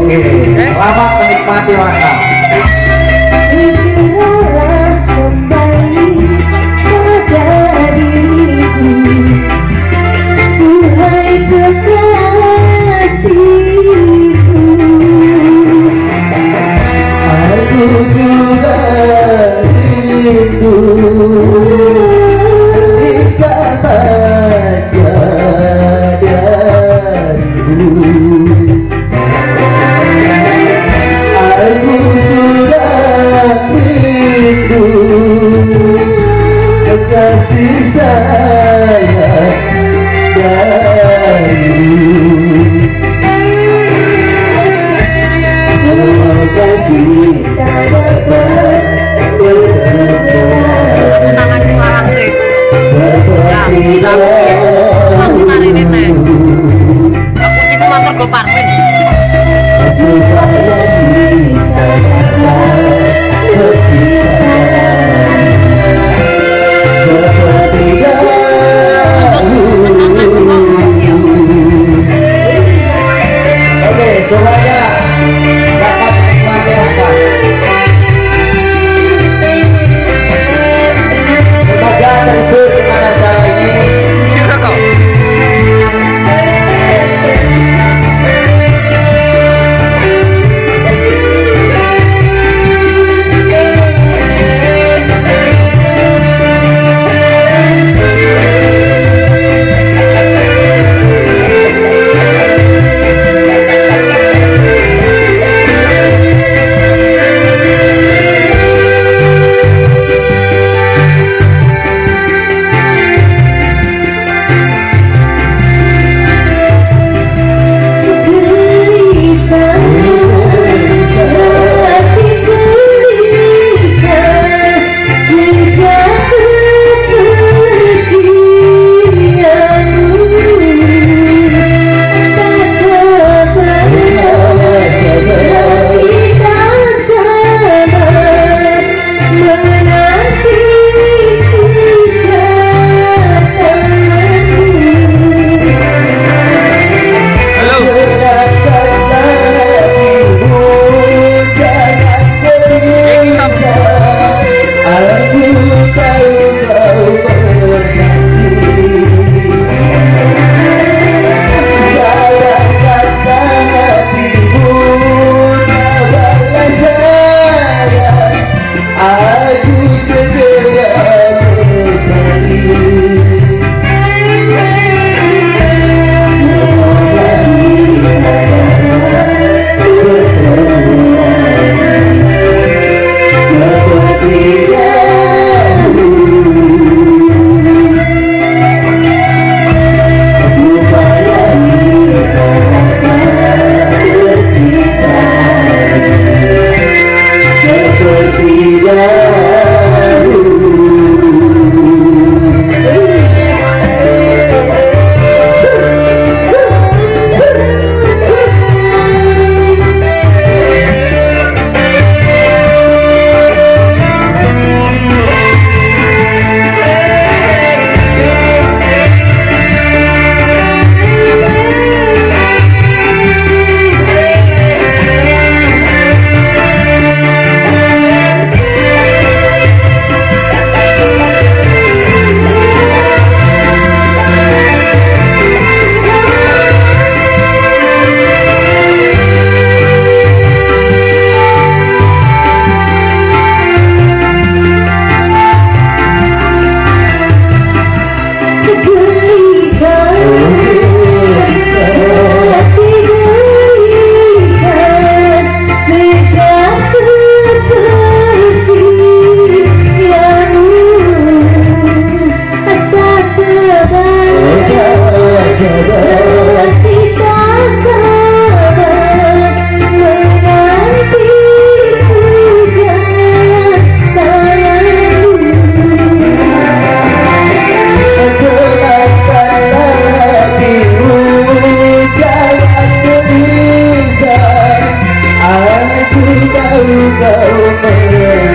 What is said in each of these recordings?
Oke, selamat menikmati wakaf. Oh no.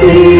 please.